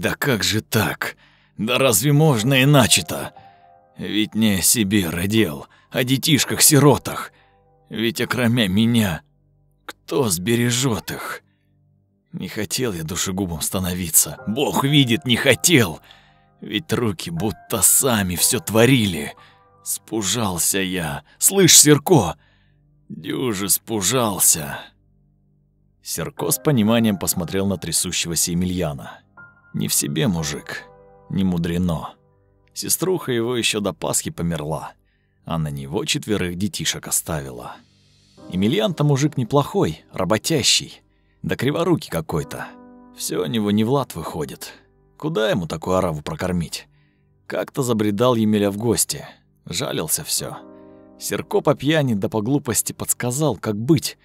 Да как же так? Да разве можно иначе-то? Ведь не о себе родил, о детишках-сиротах. Ведь окромя меня, кто сбережет их? Не хотел я душегубом становиться. Бог видит, не хотел. Ведь руки будто сами все творили. Спужался я. Слышь, Серко, дюже спужался. Серко с пониманием посмотрел на трясущегося Емельяна. Не в себе мужик, не мудрено. Сеструха его еще до Пасхи померла, а на него четверых детишек оставила. Емельян-то мужик неплохой, работящий, да криворукий какой-то. Все у него не в лад выходит. Куда ему такую ораву прокормить? Как-то забредал Емеля в гости. Жалился все. Серко по пьяни да по глупости подсказал, как быть.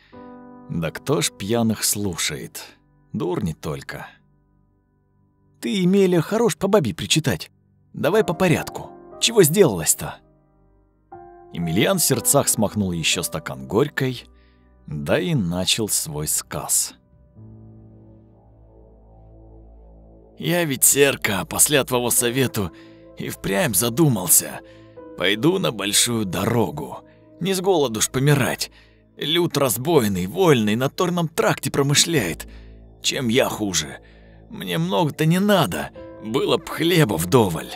Да кто ж пьяных слушает? Дурни только. Ты, Емеля, хорош по бабе причитать. Давай по порядку. Чего сделалось-то? Емельян в сердцах смахнул еще стакан горькой, да и начал свой сказ. «Я ведь, Серка, после твоего совету и впрямь задумался. Пойду на большую дорогу. Не с голоду ж помирать. Люд разбойный, вольный, на торном тракте промышляет. Чем я хуже? Мне много-то не надо. Было б хлеба вдоволь.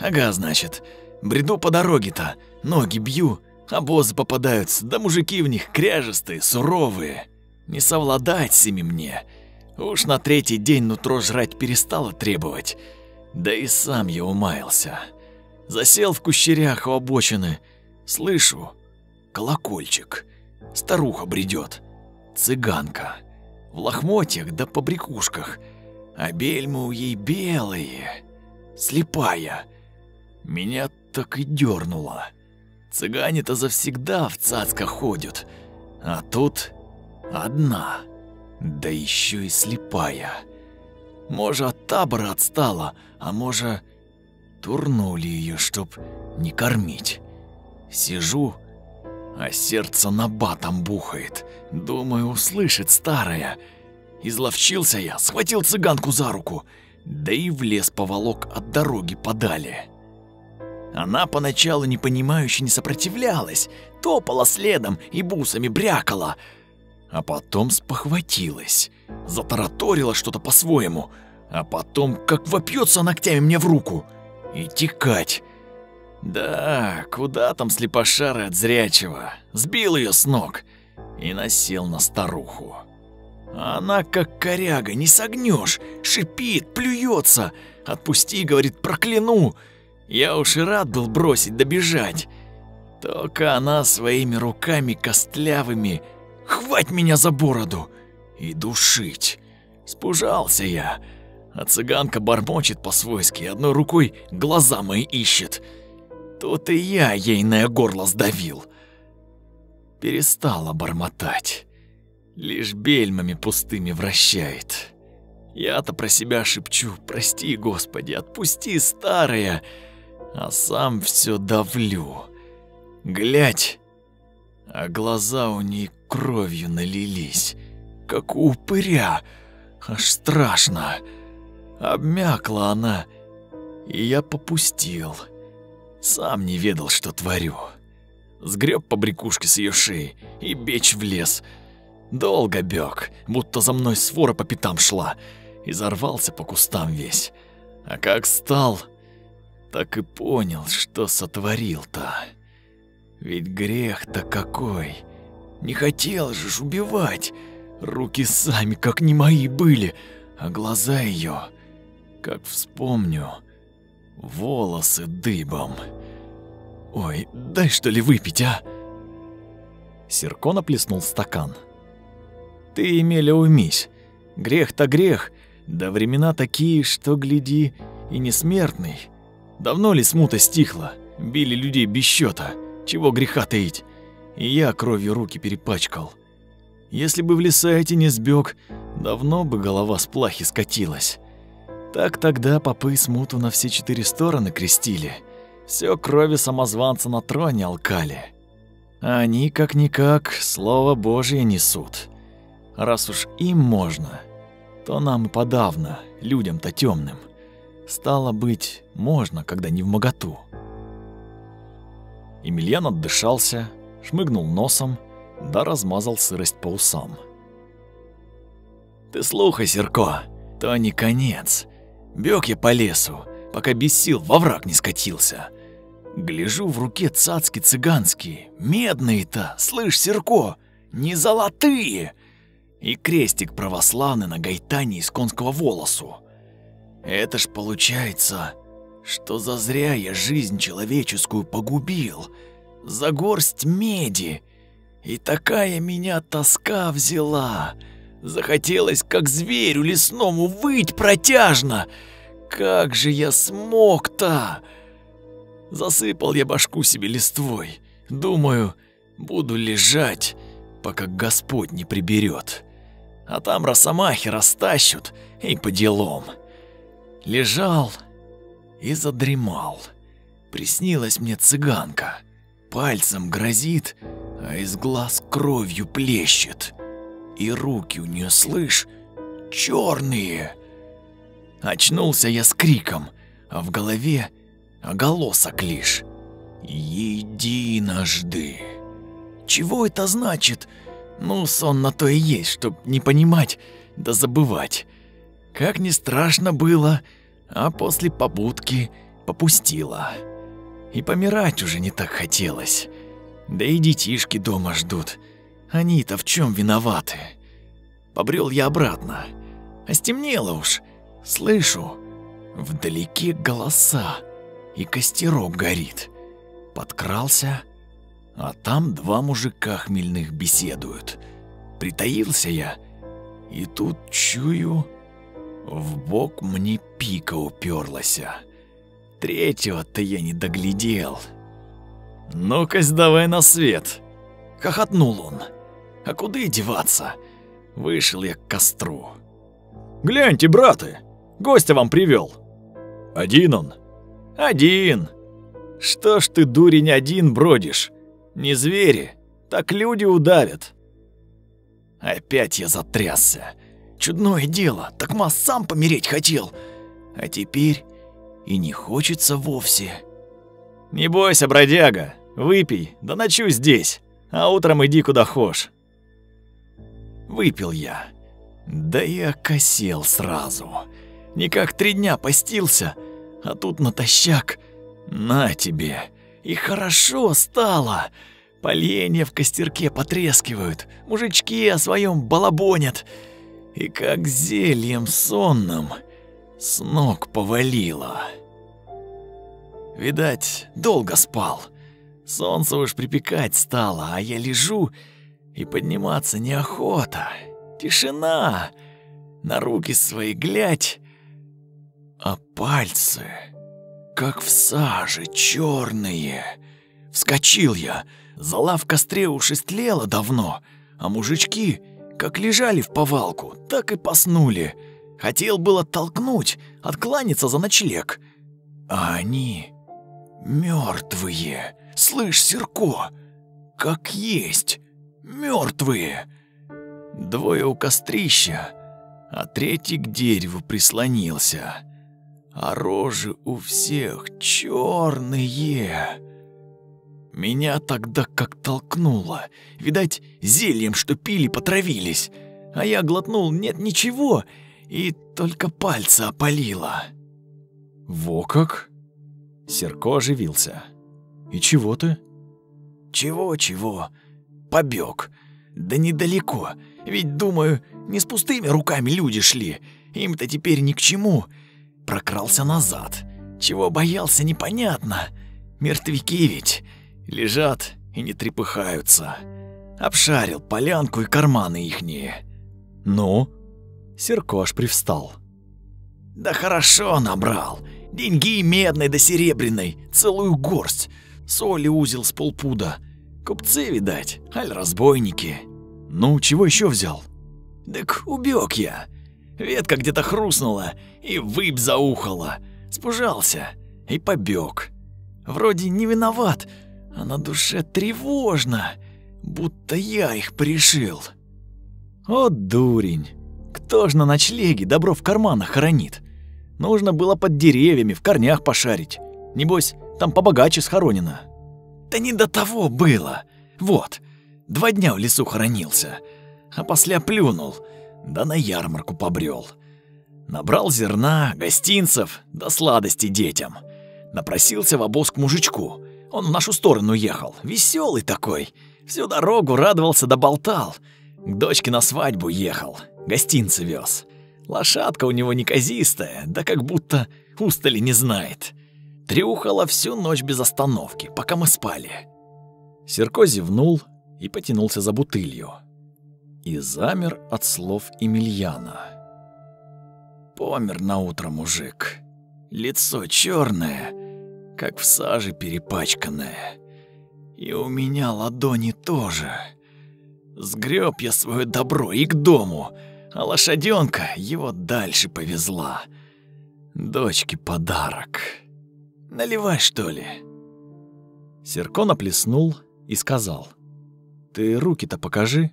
Ага, значит, бреду по дороге-то, ноги бью, обозы попадаются, да мужики в них кряжестые, суровые. Не совладать с ими мне. Уж на третий день нутро жрать перестало требовать. Да и сам я умаялся. Засел в кущерях у обочины. Слышу, колокольчик. Старуха бредет. Цыганка. В лохмотьях да по брякушках. А бельмы у ей белые. Слепая. Меня так и дернуло. Цыгане-то завсегда в цацках ходят. А тут одна. Да еще и слепая. Может, от табора отстала, а может, турнули ее, чтоб не кормить. Сижу, а сердце на батом бухает. Думаю, услышит старая. Изловчился я, схватил цыганку за руку, да и в лес поволок от дороги подали. Она поначалу непонимающе не сопротивлялась, топала следом и бусами брякала, а потом спохватилась, затараторила что-то по-своему, а потом как вопьется ногтями мне в руку и текать. Да, куда там слепошары от зрячего? Сбил ее с ног и насел на старуху. Она как коряга, не согнешь, шипит, плюется. Отпусти, говорит, прокляну. Я уж и рад был бросить, добежать. Только она своими руками костлявыми Хвать меня за бороду и душить. Спужался я, а цыганка бормочет по-свойски, одной рукой глаза мои ищет. Тут и я ейное горло сдавил. Перестала бормотать. Лишь бельмами пустыми вращает. Я-то про себя шепчу, прости, Господи, отпусти, старая, а сам все давлю. Глядь, а глаза у ней кровью налились, как у упыря. Аж страшно. Обмякла она, и я попустил. Сам не ведал, что творю. Сгреб по брякушке с ее шеи и бечь в лес. Долго бег, будто за мной свора по пятам шла, и зарвался по кустам весь. А как стал, так и понял, что сотворил-то. Ведь грех-то какой. Не хотел же ж убивать. Руки сами как не мои были, а глаза ее, как вспомню, волосы дыбом. Ой, дай что ли выпить, а? Серко наплеснул стакан. Ты, Емеля, уймись. Грех-то грех, да времена такие, что, гляди, и не смертный. Давно ли смута стихла? Били людей без счета. Чего греха таить? И я кровью руки перепачкал. Если бы в леса эти не сбег, давно бы голова с плахи скатилась. Так тогда попы смуту на все четыре стороны крестили. Все крови самозванца на троне алкали. А они, как-никак, слово Божье несут. Раз уж им можно, то нам и подавно, людям-то темным. Стало быть, можно, когда не в моготу. Емельян отдышался, шмыгнул носом, да размазал сырость по усам. «Ты слухай, Серко, то не конец. Бег я по лесу, пока без сил во враг не скатился. Гляжу в руке цацки цыганские, медные-то, слышь, Серко, не золотые!» И крестик православный на гайтане из конского волосу. Это ж получается, что зазря я жизнь человеческую погубил, за горсть меди. И такая меня тоска взяла. Захотелось, как зверю лесному, выть протяжно. Как же я смог-то? Засыпал я башку себе листвой. Думаю, буду лежать, пока Господь не приберет. А там росомахи растащут и по делам. Лежал и задремал. Приснилась мне цыганка. Пальцем грозит, а из глаз кровью плещет. И руки у нее, слышь, черные. Очнулся я с криком, а в голове оголосок лишь. Единожды. Чего это значит? Ну, сон на то и есть, чтоб не понимать, да забывать. Как не страшно было, а после побудки попустила. И помирать уже не так хотелось. Да и детишки дома ждут. Они-то в чем виноваты? Побрел я обратно. А стемнело уж. Слышу, вдалеке голоса, и костерок горит. Подкрался, а там два мужика хмельных беседуют. Притаился я, и тут чую, в бок мне пика уперлася. Третьего-то я не доглядел. «Ну-ка, давай на свет!» — хохотнул он. «А куда деваться?» Вышел я к костру. «Гляньте, браты, гостя вам привел. «Один он?» «Один!» «Что ж ты, дурень, один бродишь? Не звери, так люди удавят!» Опять я затрясся. Чудное дело, так Мас сам помереть хотел. А теперь и не хочется вовсе. Не бойся, бродяга, выпей, да ночуй здесь, а утром иди куда хошь. Выпил я. Да и окосел сразу. Никак три дня постился, а тут натощак. На тебе. И хорошо стало. Поленья в костерке потрескивают, мужички о своем балабонят и как зельем сонным с ног повалило. Видать, долго спал. Солнце уж припекать стало, а я лежу и подниматься неохота. Тишина. На руки свои глядь, а пальцы, как в саже, черные. Вскочил я, зола в костре уж истлела давно, а мужички как лежали в повалку, так и поснули. Хотел было толкнуть, откланяться за ночлег. А они мертвые. Слышь, Серко, как есть, мертвые. Двое у кострища, а третий к дереву прислонился. А рожи у всех черные. Меня тогда как толкнуло. Видать, зельем, что пили, потравились. А я глотнул нет ничего, и только пальцы опалило. Во как? Серко оживился. И чего ты? Чего-чего? Побег. Да недалеко. Ведь, думаю, не с пустыми руками люди шли. Им-то теперь ни к чему. Прокрался назад. Чего боялся, непонятно. Мертвяки ведь. Лежат и не трепыхаются. Обшарил полянку и карманы ихние. Ну? Серкош привстал. Да хорошо набрал. Деньги медной да серебряной, целую горсть. Соли узел с полпуда. Купцы, видать, аль разбойники. Ну, чего еще взял? Так убег я. Ветка где-то хрустнула и выпь заухала. Спужался и побег. Вроде не виноват, а на душе тревожно, будто я их пришил. О, дурень, Кто ж на ночлеге добро в карманах хранит? Нужно было под деревьями, в корнях пошарить. Небось, там побогаче схоронено. Да не до того было. Вот, два дня в лесу хоронился, а после плюнул, да на ярмарку побрел. Набрал зерна, гостинцев, да сладости детям. Напросился в обоз к мужичку. Он в нашу сторону ехал, веселый такой. Всю дорогу радовался да болтал. К дочке на свадьбу ехал, гостинцы вез. Лошадка у него неказистая, да как будто устали не знает. Трюхала всю ночь без остановки, пока мы спали. Серко зевнул и потянулся за бутылью. И замер от слов Емельяна. Помер на утро мужик. Лицо черное, как в саже перепачканное. И у меня ладони тоже. Сгреб я свое добро и к дому, а лошаденка его дальше повезла. Дочке подарок. Наливай, что ли?» Серко наплеснул и сказал. «Ты руки-то покажи».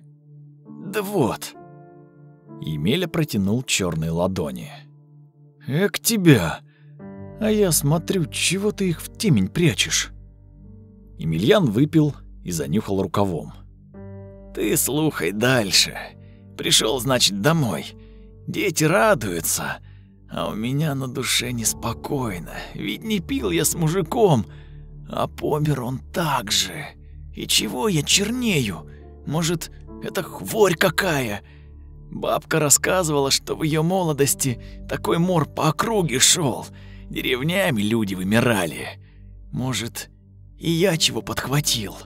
«Да вот». Емеля протянул черные ладони. «Эк тебя! А я смотрю, чего ты их в темень прячешь?» Емельян выпил и занюхал рукавом. «Ты слухай дальше. Пришел, значит, домой. Дети радуются, а у меня на душе неспокойно. Ведь не пил я с мужиком, а помер он так же. И чего я чернею? Может, это хворь какая?» Бабка рассказывала, что в ее молодости такой мор по округе шел. Деревнями люди вымирали. Может, и я чего подхватил.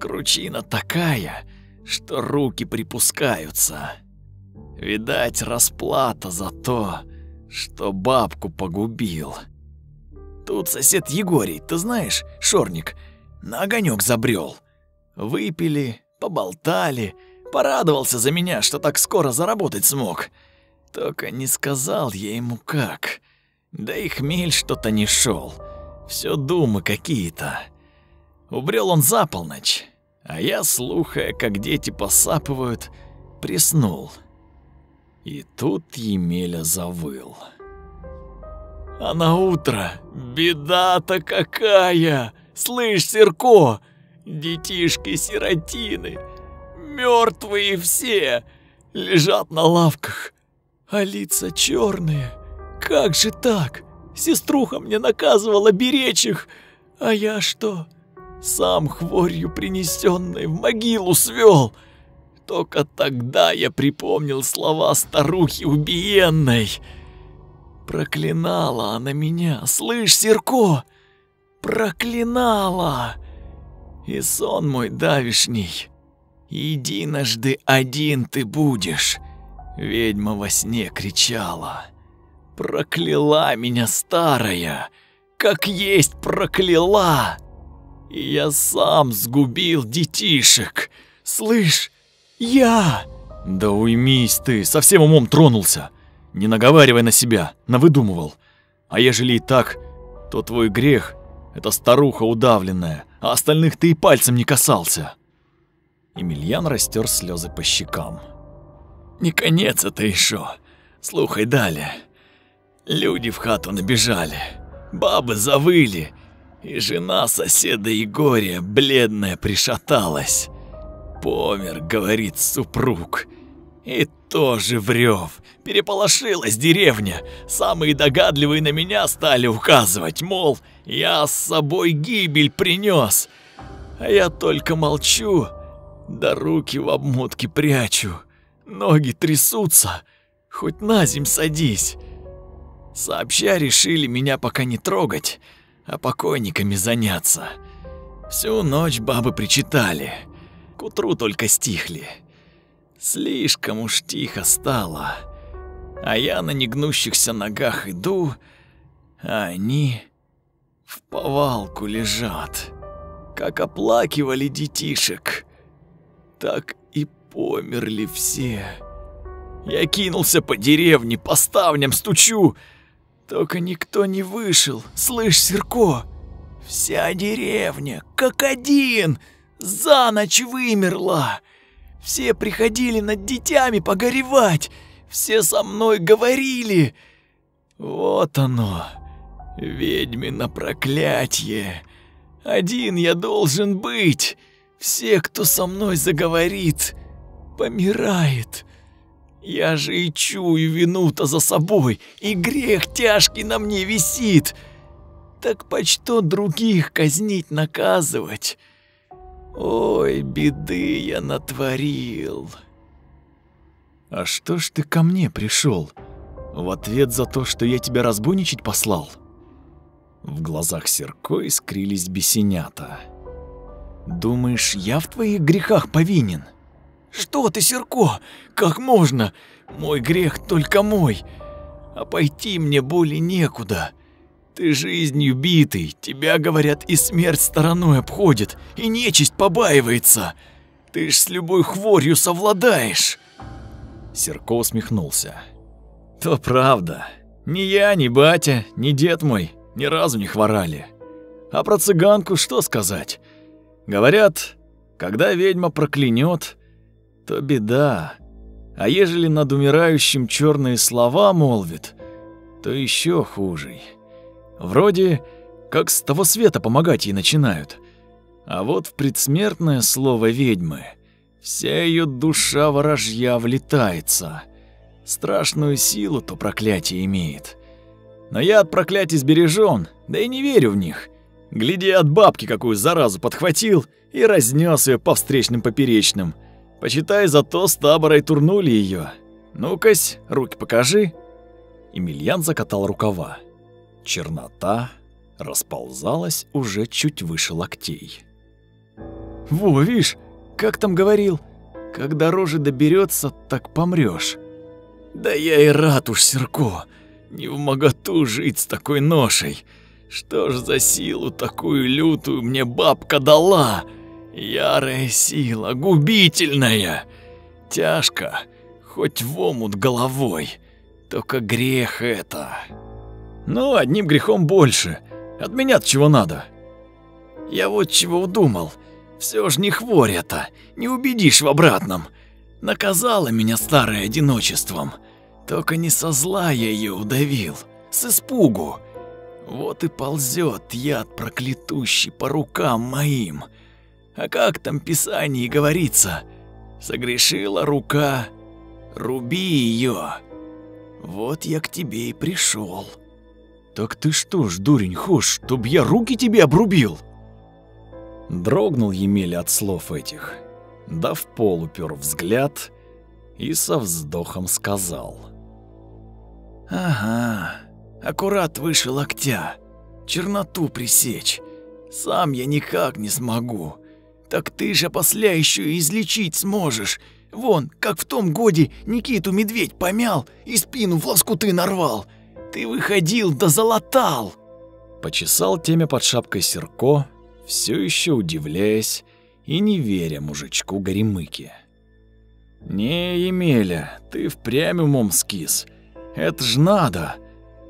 Кручина такая, что руки припускаются. Видать, расплата за то, что бабку погубил. Тут сосед Егорий, ты знаешь, шорник, на огонек забрел. Выпили, поболтали, порадовался за меня, что так скоро заработать смог. Только не сказал я ему как. Да и хмель что-то не шел. Все думы какие-то. Убрел он за полночь, а я, слухая, как дети посапывают, приснул. И тут Емеля завыл. А на утро беда-то какая! Слышь, Серко, детишки-сиротины, мертвые все, лежат на лавках, а лица черные. Как же так? Сеструха мне наказывала беречь их, а я что? Сам хворью принесенной в могилу свел. Только тогда я припомнил слова старухи убиенной. Проклинала она меня, слышь, Серко? Проклинала! И сон мой давишний. Единожды один ты будешь. Ведьма во сне кричала. Прокляла меня старая, как есть прокляла. И я сам сгубил детишек. Слышь, я... Да уймись ты, совсем умом тронулся. Не наговаривай на себя, навыдумывал. А ежели и так, то твой грех — это старуха удавленная, а остальных ты и пальцем не касался. Емельян растер слезы по щекам. Не конец это еще. Слухай далее. Люди в хату набежали, бабы завыли, и жена соседа Егория, бледная, пришаталась. «Помер», — говорит супруг. И тоже врёв. Переполошилась деревня. Самые догадливые на меня стали указывать, мол, я с собой гибель принёс. А я только молчу, да руки в обмотке прячу. Ноги трясутся, хоть на земь садись. Сообща решили меня пока не трогать, а покойниками заняться. Всю ночь бабы причитали, к утру только стихли. Слишком уж тихо стало, а я на негнущихся ногах иду, а они в повалку лежат, как оплакивали детишек, так и померли все. Я кинулся по деревне, по ставням стучу, только никто не вышел, слышь, Серко? Вся деревня, как один, за ночь вымерла. Все приходили над детьми погоревать, все со мной говорили. Вот оно, ведьмино проклятие. Один я должен быть. Все, кто со мной заговорит, помирает. Я же и чую вину-то за собой, и грех тяжкий на мне висит. Так почто других казнить наказывать? Ой, беды я натворил. А что ж ты ко мне пришел? В ответ за то, что я тебя разбойничать послал? В глазах Серко искрились бесенята. Думаешь, я в твоих грехах повинен? Что ты, Серко? Как можно? Мой грех только мой. А пойти мне более некуда. Ты жизнью битый, тебя, говорят, и смерть стороной обходит, и нечисть побаивается. Ты ж с любой хворью совладаешь. Серко усмехнулся. То правда. Ни я, ни батя, ни дед мой ни разу не хворали. А про цыганку что сказать? Говорят, когда ведьма проклянет, то беда. А ежели над умирающим черные слова молвит, то еще хуже. Вроде как с того света помогать ей начинают. А вот в предсмертное слово ведьмы вся ее душа ворожья влетается. Страшную силу то проклятие имеет. Но я от проклятий сбережен, да и не верю в них. Гляди, от бабки какую заразу подхватил и разнес ее по встречным поперечным. Почитай, зато с табора турнули ее. Ну-кась, руки покажи. Емельян закатал рукава. Чернота расползалась уже чуть выше локтей. «Во, видишь, как там говорил, когда рожи доберется, так помрешь. «Да я и рад уж, Серко, не в моготу жить с такой ношей. Что ж за силу такую лютую мне бабка дала? Ярая сила, губительная. Тяжко, хоть в омут головой, только грех это». Ну, одним грехом больше. От меня чего надо? Я вот чего удумал. Все ж не хворь это, не убедишь в обратном. Наказала меня старое одиночеством. Только не со зла я ее удавил, с испугу. Вот и ползет яд проклятущий по рукам моим. А как там в Писании говорится? Согрешила рука, руби ее. Вот я к тебе и пришел. «Так ты что ж, дурень, хошь, чтоб я руки тебе обрубил?» Дрогнул Емеля от слов этих, да в пол упер взгляд и со вздохом сказал. «Ага, аккурат выше локтя, черноту пресечь. Сам я никак не смогу. Так ты же после еще и излечить сможешь. Вон, как в том годе Никиту медведь помял и спину в лоскуты нарвал. Ты выходил да залатал!» Почесал темя под шапкой Серко, все еще удивляясь и не веря мужичку Горемыке. «Не, Емеля, ты впрямь умом скис. Это ж надо!»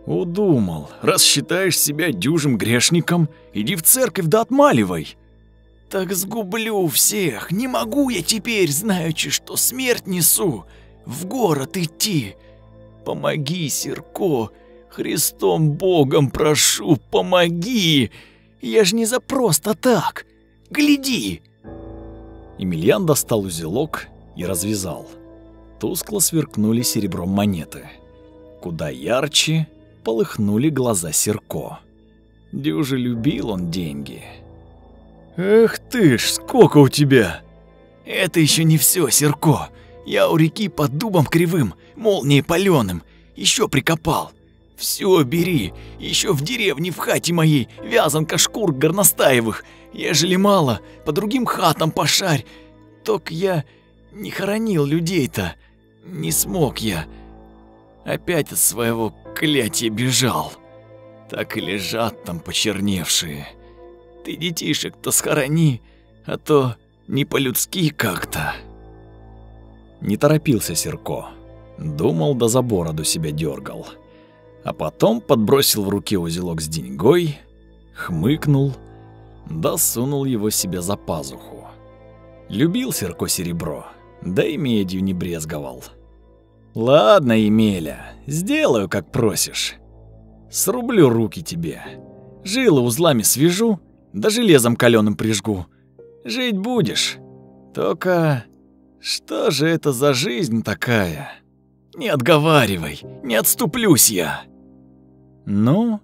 «Удумал, раз считаешь себя дюжим грешником, иди в церковь да отмаливай!» «Так сгублю всех, не могу я теперь, знаючи, что смерть несу, в город идти. Помоги, Серко, Христом Богом прошу, помоги! Я ж не за просто так! Гляди!» Емельян достал узелок и развязал. Тускло сверкнули серебром монеты. Куда ярче полыхнули глаза Серко. Дюже любил он деньги. «Эх ты ж, сколько у тебя!» «Это еще не все, Серко. Я у реки под дубом кривым, молнией паленым, еще прикопал. Все бери, еще в деревне в хате моей вязанка шкур горностаевых, ежели мало, по другим хатам пошарь. Только я не хоронил людей-то, не смог я. Опять от своего клятия бежал. Так и лежат там почерневшие. Ты детишек-то схорони, а то не по-людски как-то. Не торопился Серко. Думал, до забора до себя дергал а потом подбросил в руке узелок с деньгой, хмыкнул, да сунул его себе за пазуху. Любил Серко серебро, да и медью не брезговал. Ладно, Емеля, сделаю, как просишь. Срублю руки тебе. Жилы узлами свяжу, да железом калёным прижгу. Жить будешь. Только что же это за жизнь такая? Не отговаривай, не отступлюсь я. Ну,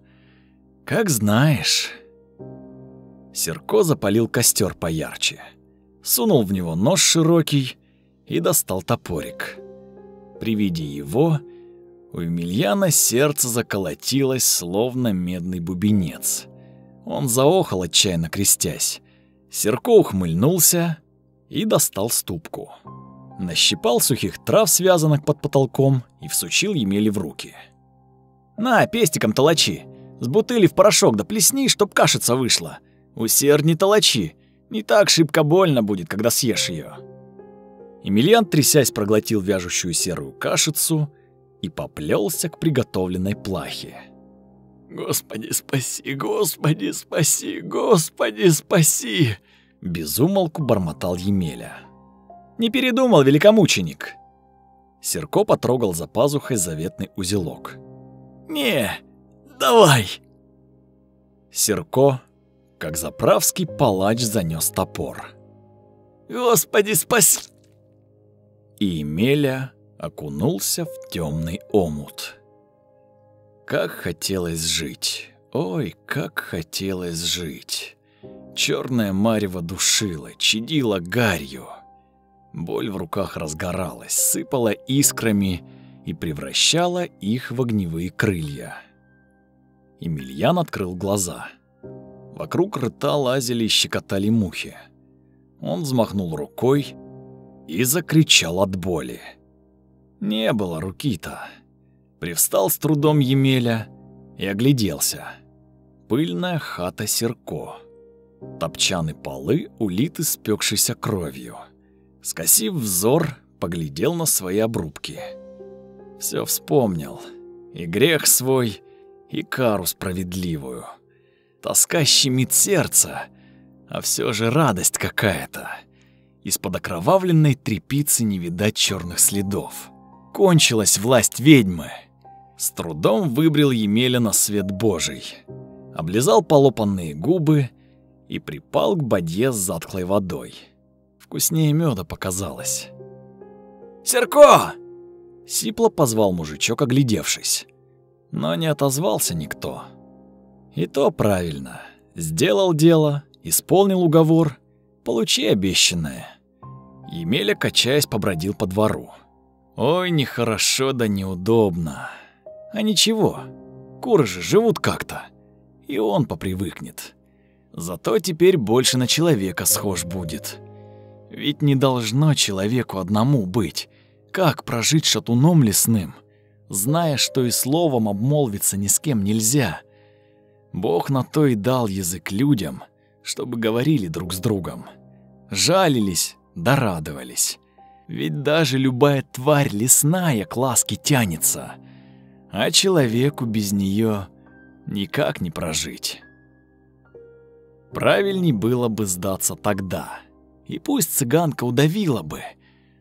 как знаешь. Серко запалил костер поярче, сунул в него нож широкий и достал топорик. При виде его у Емельяна сердце заколотилось, словно медный бубенец. Он заохал, отчаянно крестясь. Серко ухмыльнулся и достал ступку. Нащипал сухих трав, связанных под потолком, и всучил Емеле в руки. «На, пестиком толочи, с бутыли в порошок да плесни, чтоб кашица вышла. Усердней толочи, не так шибко больно будет, когда съешь ее. Емельян, трясясь, проглотил вяжущую серую кашицу и поплелся к приготовленной плахе. «Господи, спаси, Господи, спаси, Господи, спаси!» Безумолку бормотал Емеля. «Не передумал, великомученик!» Серко потрогал за пазухой заветный узелок. «Не, давай!» Серко, как заправский палач, занёс топор. «Господи, спаси!» И Емеля окунулся в темный омут. Как хотелось жить, ой, как хотелось жить. Черная марево душила, чадила гарью. Боль в руках разгоралась, сыпала искрами и превращала их в огневые крылья. Емельян открыл глаза. Вокруг рта лазили и щекотали мухи. Он взмахнул рукой и закричал от боли. Не было руки-то. Привстал с трудом Емеля и огляделся. Пыльная хата Серко. Топчаны полы улиты спекшейся кровью. Скосив взор, поглядел на свои обрубки. Все вспомнил. И грех свой, и кару справедливую. Тоска щемит сердце, а все же радость какая-то. Из-под окровавленной трепицы не видать черных следов. Кончилась власть ведьмы. С трудом выбрил Емеля на свет Божий. Облизал полопанные губы и припал к бадье с затхлой водой. Вкуснее меда показалось. «Серко!» Сипло позвал мужичок, оглядевшись. Но не отозвался никто. И то правильно. Сделал дело, исполнил уговор, получи обещанное. Емеля, качаясь, побродил по двору. Ой, нехорошо да неудобно. А ничего, куры же живут как-то. И он попривыкнет. Зато теперь больше на человека схож будет. Ведь не должно человеку одному быть. Как прожить шатуном лесным, зная, что и словом обмолвиться ни с кем нельзя? Бог на то и дал язык людям, чтобы говорили друг с другом. Жалились да радовались. Ведь даже любая тварь лесная к ласке тянется, а человеку без нее никак не прожить. Правильней было бы сдаться тогда. И пусть цыганка удавила бы,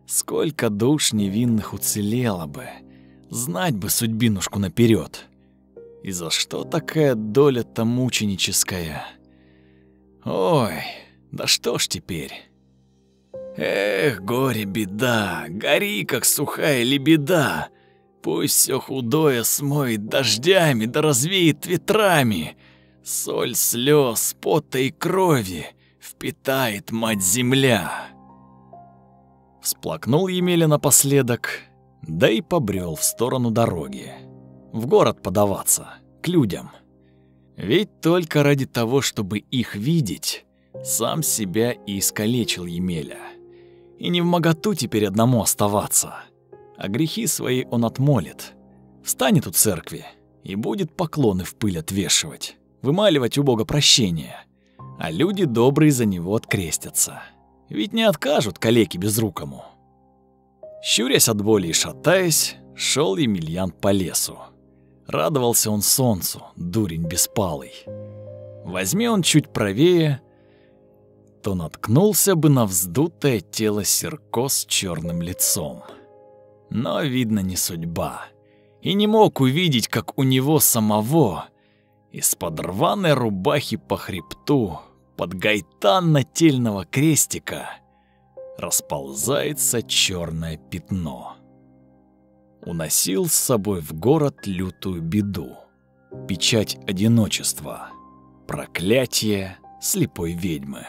сколько душ невинных уцелело бы, знать бы судьбинушку наперед. И за что такая доля-то мученическая? Ой, да что ж теперь? Эх, горе, беда, гори, как сухая лебеда. Пусть все худое смоет дождями да развеет ветрами. Соль слез, пота и крови впитает мать-земля. Всплакнул Емеля напоследок, да и побрел в сторону дороги. В город подаваться, к людям. Ведь только ради того, чтобы их видеть, сам себя и искалечил Емеля и не в моготу теперь одному оставаться. А грехи свои он отмолит. Встанет у церкви и будет поклоны в пыль отвешивать, вымаливать у Бога прощения. А люди добрые за него открестятся. Ведь не откажут калеке безрукому. Щурясь от боли и шатаясь, шел Емельян по лесу. Радовался он солнцу, дурень беспалый. Возьми он чуть правее, то наткнулся бы на вздутое тело Серко с черным лицом. Но, видно, не судьба. И не мог увидеть, как у него самого из-под рваной рубахи по хребту, под гайтан нательного крестика, расползается черное пятно. Уносил с собой в город лютую беду, печать одиночества, проклятие слепой ведьмы.